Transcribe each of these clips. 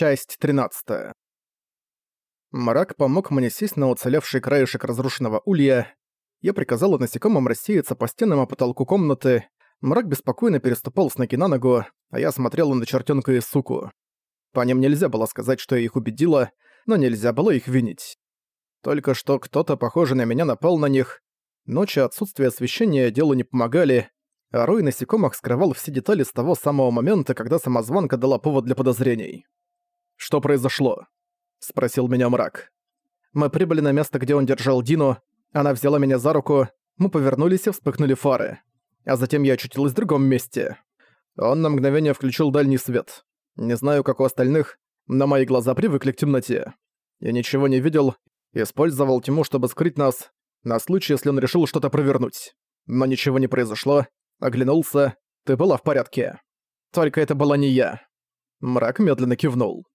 Часть 13. Мрак помог мне сесть на уцелевший краешек разрушенного улья. Я приказала насекомым рассеяться по стенам и потолку комнаты. Мрак беспокойно переступал с ноги на ногу, а я смотрела на чертёнка и суку. По ним нельзя было сказать, что я их убедила, но нельзя было их винить. Только что кто-то, похожий на меня, напал на них. Ночи отсутствия освещения делу не помогали, а рой насекомых скрывал все детали с того самого момента, когда самозванка дала повод для подозрений. «Что произошло?» — спросил меня мрак. Мы прибыли на место, где он держал Дину, она взяла меня за руку, мы повернулись и вспыхнули фары. А затем я очутилась в другом месте. Он на мгновение включил дальний свет. Не знаю, как у остальных, но мои глаза привыкли к темноте. Я ничего не видел, использовал тьму, чтобы скрыть нас, на случай, если он решил что-то провернуть. Но ничего не произошло. Оглянулся. Ты была в порядке. Только это была не я. Мрак медленно кивнул.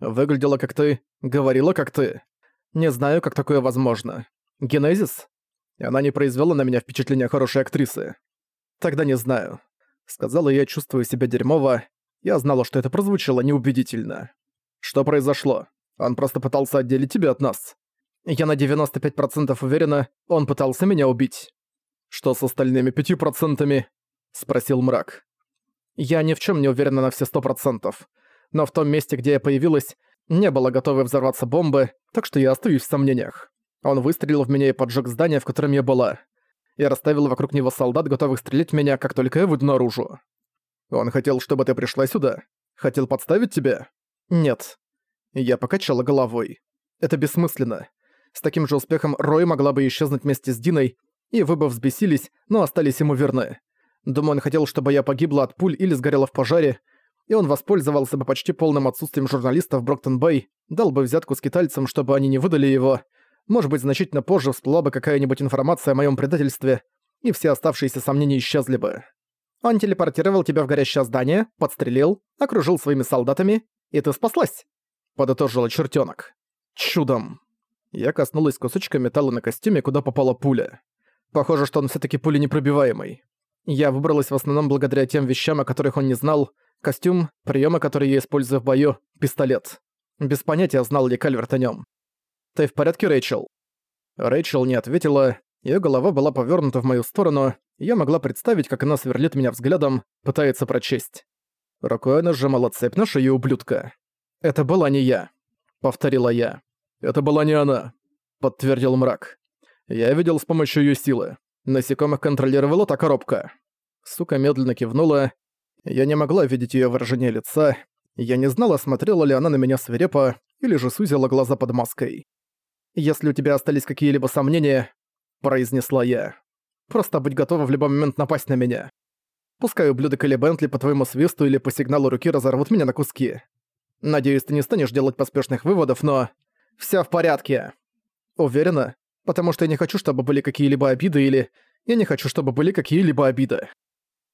Выглядела как ты, говорила как ты. Не знаю, как такое возможно. Генезис? Она не произвела на меня впечатления хорошей актрисы. Тогда не знаю. Сказала я, чувствую себя дерьмово. Я знала, что это прозвучало неубедительно. Что произошло? Он просто пытался отделить тебя от нас. Я на 95% уверена, он пытался меня убить. Что с остальными пятью процентами? Спросил мрак. Я ни в чем не уверена на все сто процентов но в том месте, где я появилась, не было готовой взорваться бомбы, так что я остаюсь в сомнениях. Он выстрелил в меня и поджег здание, в котором я была. Я расставил вокруг него солдат, готовых стрелять в меня, как только я выйду наружу. Он хотел, чтобы ты пришла сюда? Хотел подставить тебя? Нет. Я покачала головой. Это бессмысленно. С таким же успехом Рой могла бы исчезнуть вместе с Диной, и вы бы взбесились, но остались ему верны. Думаю, он хотел, чтобы я погибла от пуль или сгорела в пожаре, и он воспользовался бы почти полным отсутствием журналистов Броктон-Бэй, дал бы взятку с китайцам, чтобы они не выдали его. Может быть, значительно позже всплыла бы какая-нибудь информация о моем предательстве, и все оставшиеся сомнения исчезли бы. Он телепортировал тебя в горящее здание, подстрелил, окружил своими солдатами, и ты спаслась. Подытожила чертенок. Чудом. Я коснулась кусочка металла на костюме, куда попала пуля. Похоже, что он все таки пуленепробиваемый. Я выбралась в основном благодаря тем вещам, о которых он не знал, Костюм, приемы, которые я использую в бою, пистолет. Без понятия, знал ли Кальверт о нем. «Ты в порядке, Рэйчел?» Рэйчел не ответила, ее голова была повернута в мою сторону, и я могла представить, как она сверлит меня взглядом, пытается прочесть. Рукой она сжимала цепь на шею ублюдка. «Это была не я», — повторила я. «Это была не она», — подтвердил мрак. «Я видел с помощью ее силы. Насекомых контролировала та коробка». Сука медленно кивнула, я не могла видеть её выражение лица, я не знала, смотрела ли она на меня свирепо или же сузила глаза под маской. «Если у тебя остались какие-либо сомнения», — произнесла я, — «просто будь готова в любой момент напасть на меня. Пускай ублюдок или Бентли по твоему свисту или по сигналу руки разорвут меня на куски. Надеюсь, ты не станешь делать поспешных выводов, но... Всё в порядке». «Уверена? Потому что я не хочу, чтобы были какие-либо обиды или... Я не хочу, чтобы были какие-либо обиды».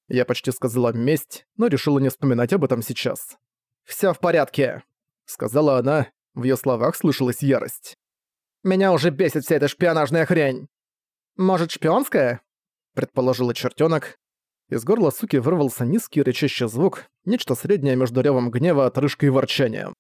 Я почти сказала «месть», но решила не вспоминать об этом сейчас. «Всё в порядке», — сказала она, в её словах слышалась ярость. «Меня уже бесит вся эта шпионажная хрень». «Может, шпионская?» — предположила чертёнок. Из горла суки вырвался низкий рычащий звук, нечто среднее между рёвом гнева, отрыжкой и ворчанием.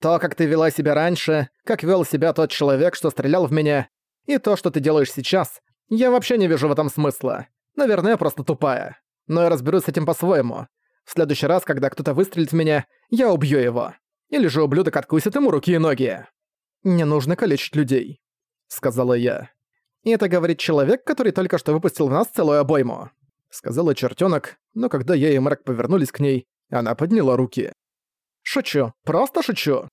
«То, как ты вела себя раньше, как вел себя тот человек, что стрелял в меня, и то, что ты делаешь сейчас, я вообще не вижу в этом смысла. Наверное, просто тупая но я разберусь с этим по-своему. В следующий раз, когда кто-то выстрелит в меня, я убью его. Или же ублюдок откусит ему руки и ноги. «Не нужно калечить людей», — сказала я. «И это говорит человек, который только что выпустил в нас целую обойму», — сказала чертёнок, но когда я и Мрак повернулись к ней, она подняла руки. «Шучу, просто шучу».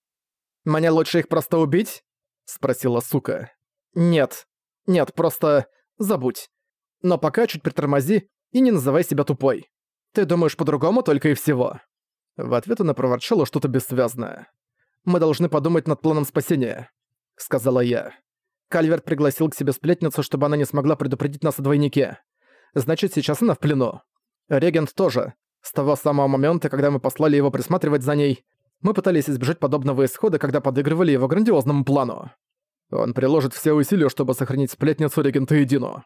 «Мне лучше их просто убить?» — спросила сука. «Нет, нет, просто забудь. Но пока чуть притормози и не называй себя тупой. Ты думаешь по-другому только и всего». В ответ она проворчала что-то бессвязное. «Мы должны подумать над планом спасения», — сказала я. Кальверт пригласил к себе сплетницу, чтобы она не смогла предупредить нас о двойнике. Значит, сейчас она в плену. Регент тоже. С того самого момента, когда мы послали его присматривать за ней, мы пытались избежать подобного исхода, когда подыгрывали его грандиозному плану. Он приложит все усилия, чтобы сохранить сплетницу Регента и Дину.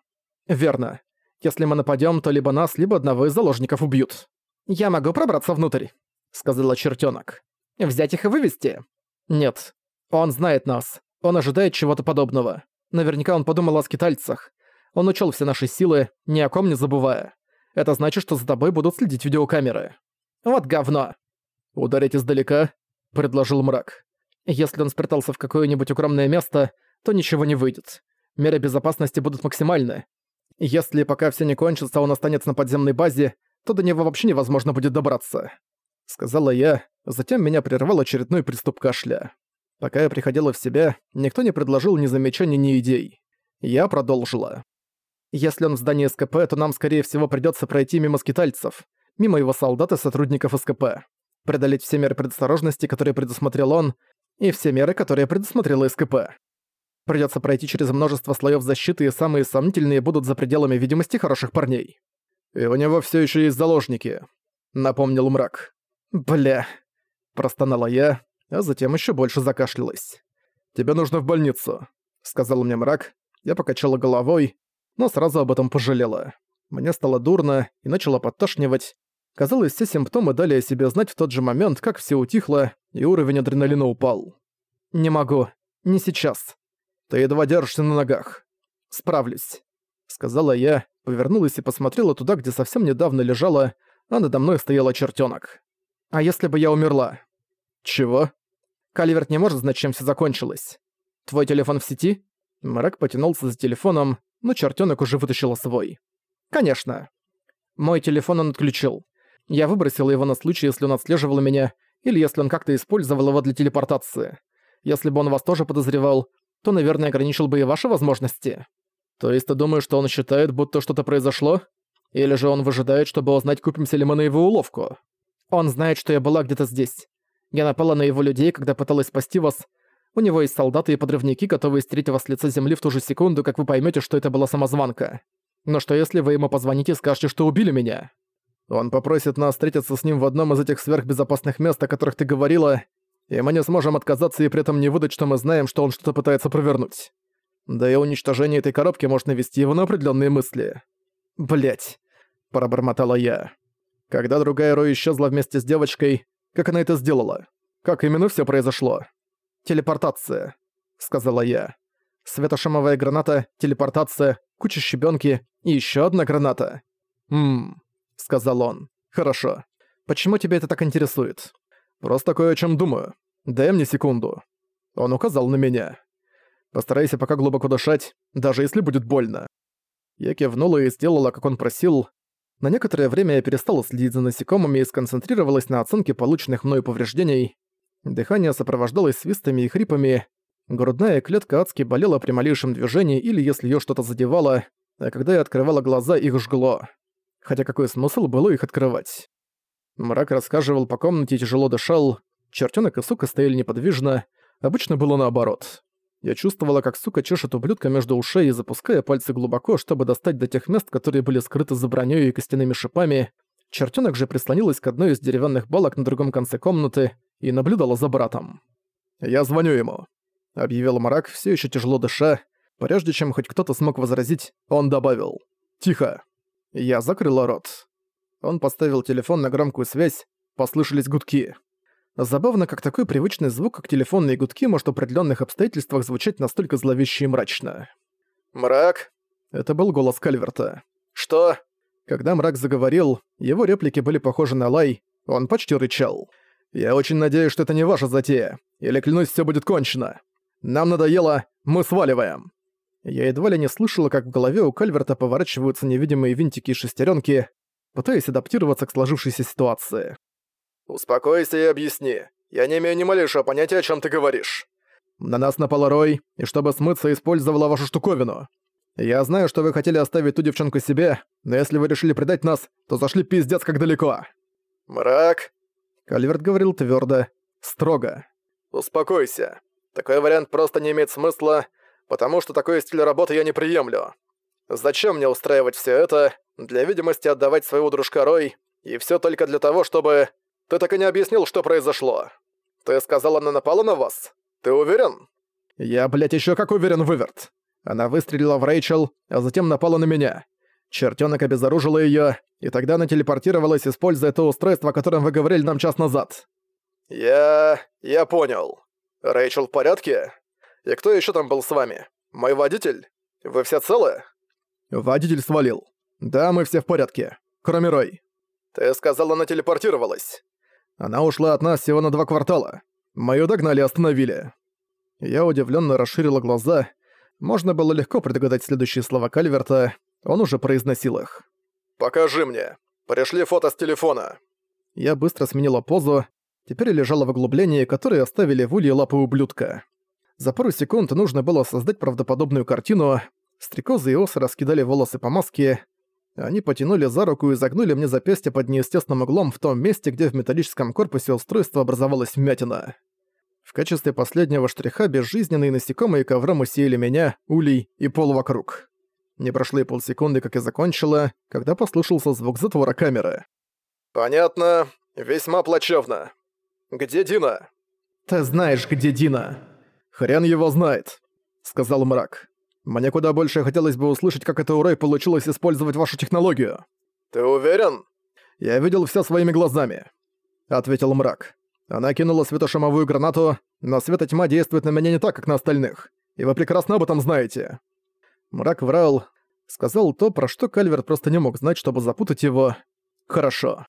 Верно. Если мы нападем, то либо нас, либо одного из заложников убьют. Я могу пробраться внутрь, сказала чертенок. Взять их и вывести? Нет. Он знает нас. Он ожидает чего-то подобного. Наверняка он подумал о скитальцах. Он учел все наши силы, ни о ком не забывая. Это значит, что за тобой будут следить видеокамеры. Вот говно. Ударить издалека, предложил мрак. Если он спрятался в какое-нибудь укромное место, то ничего не выйдет. Меры безопасности будут максимальны. Если пока все не кончится, он останется на подземной базе, то до него вообще невозможно будет добраться. Сказала я, затем меня прервал очередной приступ кашля. Пока я приходила в себя, никто не предложил ни замечаний, ни идей. Я продолжила. Если он в здании СКП, то нам, скорее всего, придётся пройти мимо скитальцев, мимо его солдат и сотрудников СКП. Преодолеть все меры предосторожности, которые предусмотрел он, и все меры, которые предусмотрела СКП. Придётся пройти через множество слоёв защиты, и самые сомнительные будут за пределами видимости хороших парней. И у него всё ещё есть заложники, напомнил мрак. Бля, простонала я, а затем ещё больше закашлялась. «Тебе нужно в больницу», — сказал мне мрак. Я покачала головой, но сразу об этом пожалела. Мне стало дурно и начало подташнивать. Казалось, все симптомы дали о себе знать в тот же момент, как все утихло, и уровень адреналина упал. «Не могу. Не сейчас. Ты едва держишься на ногах. Справлюсь», — сказала я, повернулась и посмотрела туда, где совсем недавно лежала, а надо мной стояла чертенок. «А если бы я умерла?» «Чего?» «Каливерт не может знать, чем все закончилось. Твой телефон в сети?» Мрак потянулся за телефоном, но чертенок уже вытащила свой. «Конечно. Мой телефон он отключил. Я выбросила его на случай, если он отслеживал меня, или если он как-то использовал его для телепортации. Если бы он вас тоже подозревал, то, наверное, ограничил бы и ваши возможности. То есть ты думаешь, что он считает, будто что-то произошло? Или же он выжидает, чтобы узнать, купимся ли мы на его уловку? Он знает, что я была где-то здесь. Я напала на его людей, когда пыталась спасти вас, у него есть солдаты и подрывники, готовые стереть вас с лица земли в ту же секунду, как вы поймете, что это была самозванка. Но что если вы ему позвоните и скажете, что убили меня? Он попросит нас встретиться с ним в одном из этих сверхбезопасных мест, о которых ты говорила, и мы не сможем отказаться и при этом не выдать, что мы знаем, что он что-то пытается провернуть. Да и уничтожение этой коробки может навести его на определенные мысли. Блять, пробормотала я. Когда другая Рой исчезла вместе с девочкой, как она это сделала? Как именно все произошло? «Телепортация», — сказала я. Светошумовая граната, телепортация, куча щебенки и еще одна граната. «Ммм», — сказал он. «Хорошо. Почему тебя это так интересует?» «Просто кое о чем думаю. Дай мне секунду». Он указал на меня. «Постарайся пока глубоко дышать, даже если будет больно». Я кивнула и сделала, как он просил. На некоторое время я перестала следить за насекомыми и сконцентрировалась на оценке полученных мною повреждений. Дыхание сопровождалось свистами и хрипами, грудная клетка адски болела при малейшем движении или если её что-то задевало, а когда я открывала глаза, их жгло. Хотя какой смысл было их открывать? Мрак рассказывал по комнате и тяжело дышал, чертёнок и сука стояли неподвижно, обычно было наоборот. Я чувствовала, как сука чешет ублюдка между ушей, запуская пальцы глубоко, чтобы достать до тех мест, которые были скрыты за бронёй и костяными шипами. Чертёнок же прислонилась к одной из деревянных балок на другом конце комнаты, и наблюдала за братом. «Я звоню ему», — объявил Марак, все еще тяжело дыша. Прежде чем хоть кто-то смог возразить, он добавил. «Тихо». Я закрыла рот. Он поставил телефон на громкую связь, послышались гудки. Забавно, как такой привычный звук, как телефонные гудки, может в определенных обстоятельствах звучать настолько зловеще и мрачно. «Мрак?» — это был голос Кальверта. «Что?» Когда мрак заговорил, его реплики были похожи на лай, он почти рычал. Я очень надеюсь, что это не ваша затея. Или, клянусь, все будет кончено. Нам надоело, мы сваливаем». Я едва ли не слышала, как в голове у Кальверта поворачиваются невидимые винтики и шестеренки, пытаясь адаптироваться к сложившейся ситуации. «Успокойся и объясни. Я не имею ни малейшего понятия, о чем ты говоришь. На нас напал Рой, и чтобы смыться, использовала вашу штуковину. Я знаю, что вы хотели оставить ту девчонку себе, но если вы решили предать нас, то зашли пиздец как далеко». «Мрак», Кальверт говорил твердо, строго. «Успокойся. Такой вариант просто не имеет смысла, потому что такой стиль работы я не приемлю. Зачем мне устраивать все это, для видимости отдавать своего дружка Рой, и все только для того, чтобы... Ты так и не объяснил, что произошло. Ты сказал, она напала на вас? Ты уверен?» «Я, блядь, еще как уверен, выверт. Она выстрелила в Рэйчел, а затем напала на меня. Чертёнок обезоружила её, и тогда она телепортировалась, используя то устройство, о котором вы говорили нам час назад. «Я... я понял. Рэйчел в порядке? И кто еще там был с вами? Мой водитель? Вы все целы?» Водитель свалил. Да, мы все в порядке. Кроме Рой. «Ты сказал, она телепортировалась». Она ушла от нас всего на два квартала. Мы её догнали и остановили. Я удивленно расширила глаза. Можно было легко предугадать следующие слова Кальверта. Он уже произносил их. «Покажи мне. Пришли фото с телефона». Я быстро сменила позу. Теперь лежала в углублении, которое оставили в улье лапы ублюдка. За пару секунд нужно было создать правдоподобную картину. Стрекозы и осы раскидали волосы по маске. Они потянули за руку и загнули мне запястье под неестественным углом в том месте, где в металлическом корпусе устройства образовалась вмятина. В качестве последнего штриха безжизненные насекомые ковром усеяли меня, улей и пол вокруг. Не прошло и полсекунды, как я закончила, когда послышался звук затвора камеры. «Понятно. Весьма плачевно. Где Дина?» «Ты знаешь, где Дина?» «Хрен его знает», — сказал мрак. «Мне куда больше хотелось бы услышать, как это у Рэй получилось использовать вашу технологию». «Ты уверен?» «Я видел все своими глазами», — ответил мрак. Она кинула светошумовую гранату, но светотьма действует на меня не так, как на остальных. И вы прекрасно об этом знаете. Мрак врал, сказал то, про что Кальверт просто не мог знать, чтобы запутать его. Хорошо.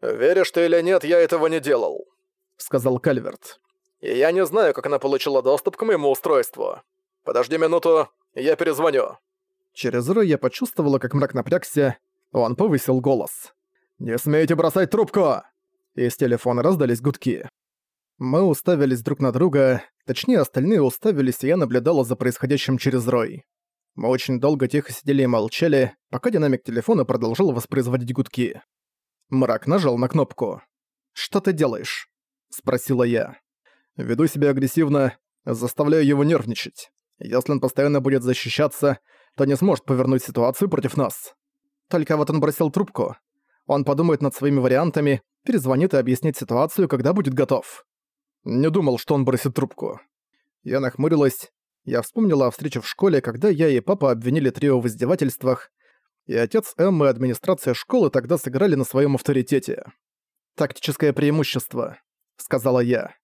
«Веришь ты или нет, я этого не делал», — сказал Кальверт. «И я не знаю, как она получила доступ к моему устройству. Подожди минуту, я перезвоню». Через рой я почувствовала, как мрак напрягся, он повысил голос. «Не смейте бросать трубку!» Из телефона раздались гудки. Мы уставились друг на друга, точнее остальные уставились, и я наблюдала за происходящим через рой. Мы очень долго тихо сидели и молчали, пока динамик телефона продолжал воспроизводить гудки. Мрак нажал на кнопку. «Что ты делаешь?» – спросила я. «Веду себя агрессивно, заставляю его нервничать. Если он постоянно будет защищаться, то не сможет повернуть ситуацию против нас. Только вот он бросил трубку. Он подумает над своими вариантами, перезвонит и объяснит ситуацию, когда будет готов. Не думал, что он бросит трубку. Я нахмурилась. Я вспомнила о встрече в школе, когда я и папа обвинили трио в издевательствах, и отец Эммы и администрация школы тогда сыграли на своем авторитете. «Тактическое преимущество», — сказала я.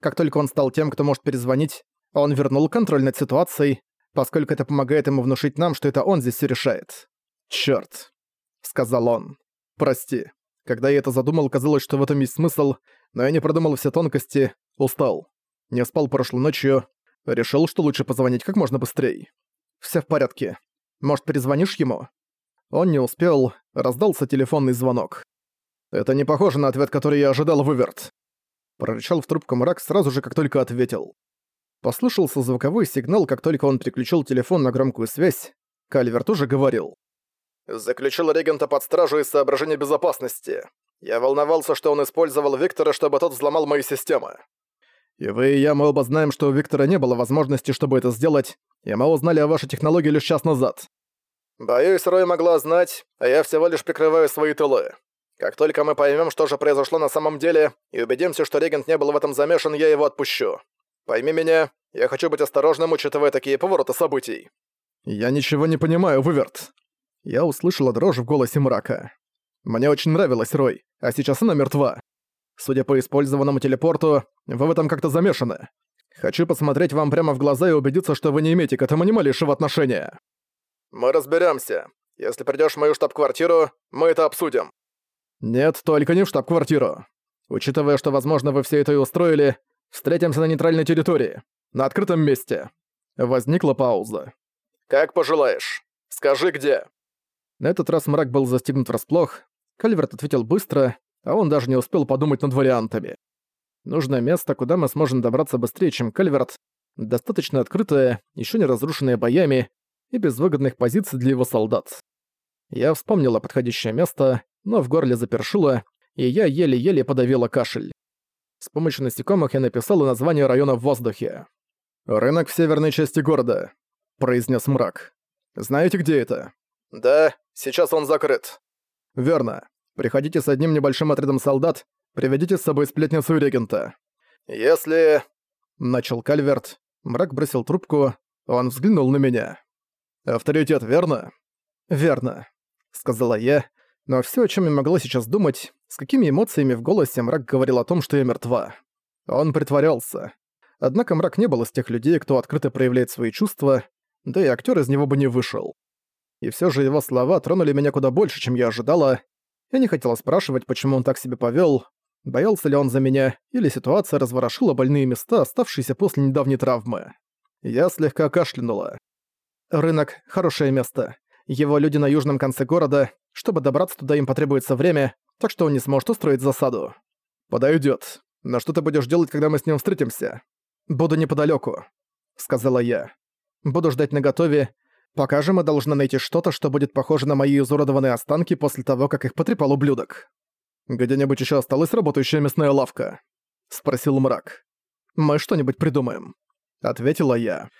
Как только он стал тем, кто может перезвонить, он вернул контроль над ситуацией, поскольку это помогает ему внушить нам, что это он здесь все решает. «Чёрт», — сказал он. «Прости». Когда я это задумал, казалось, что в этом есть смысл, но я не продумал все тонкости, устал. Не спал прошлой ночью, решил, что лучше позвонить как можно быстрее. Все в порядке. Может, перезвонишь ему?» Он не успел, раздался телефонный звонок. «Это не похоже на ответ, который я ожидал, Выверт». Прорычал в трубку мрак сразу же, как только ответил. Послышался звуковой сигнал, как только он переключил телефон на громкую связь. Кальверт уже говорил. Заключил регента под стражу из соображения безопасности. Я волновался, что он использовал Виктора, чтобы тот взломал мои системы. И вы и я, мы оба знаем, что у Виктора не было возможности, чтобы это сделать, и мы узнали о вашей технологии лишь час назад. Боюсь, Рой могла знать, а я всего лишь прикрываю свои тылы. Как только мы поймем, что же произошло на самом деле, и убедимся, что регент не был в этом замешан, я его отпущу. Пойми меня, я хочу быть осторожным, учитывая такие повороты событий. Я ничего не понимаю, Выверт. Я услышала дрожь в голосе мрака. Мне очень нравилась Рой, а сейчас она мертва. Судя по использованному телепорту, вы в этом как-то замешаны. Хочу посмотреть вам прямо в глаза и убедиться, что вы не имеете к этому ни малейшего отношения. Мы разберемся. Если придешь в мою штаб-квартиру, мы это обсудим. Нет, только не в штаб-квартиру. Учитывая, что, возможно, вы все это и устроили, встретимся на нейтральной территории, на открытом месте. Возникла пауза. Как пожелаешь. Скажи, где. На этот раз мрак был застигнут врасплох. Кальверт ответил быстро, а он даже не успел подумать над вариантами. Нужное место, куда мы сможем добраться быстрее, чем Кальверт, достаточно открытое, еще не разрушенное боями и без выгодных позиций для его солдат. Я вспомнила подходящее место, но в горле запершило, и я еле-еле подавила кашель. С помощью насекомых я написала название района в воздухе. «Рынок в северной части города», — произнес мрак. «Знаете, где это?» «Да, сейчас он закрыт». «Верно. Приходите с одним небольшим отрядом солдат, приведите с собой сплетницу регента». «Если...» — начал Кальверт. Мрак бросил трубку, он взглянул на меня. «Авторитет, верно?» «Верно», — сказала я, но все, о чем я могла сейчас думать, С какими эмоциями в голосе мрак говорил о том, что я мертва. Он притворялся. Однако мрак не был из тех людей, кто открыто проявляет свои чувства, да и актер из него бы не вышел. И все же его слова тронули меня куда больше, чем я ожидала. Я не хотела спрашивать, почему он так себя повел, боялся ли он за меня, или ситуация разворошила больные места, оставшиеся после недавней травмы. Я слегка кашлянула. Рынок — хорошее место. Его люди на южном конце города. Чтобы добраться туда им потребуется время, так что он не сможет устроить засаду. Подойдет. Но что ты будешь делать, когда мы с ним встретимся? Буду неподалеку, сказала я. Буду ждать наготове. Пока же мы должны найти что-то, что будет похоже на мои изуродованные останки после того, как их потрепал ублюдок. Где-нибудь еще осталась работающая мясная лавка? спросил мрак. Мы что-нибудь придумаем, ответила я.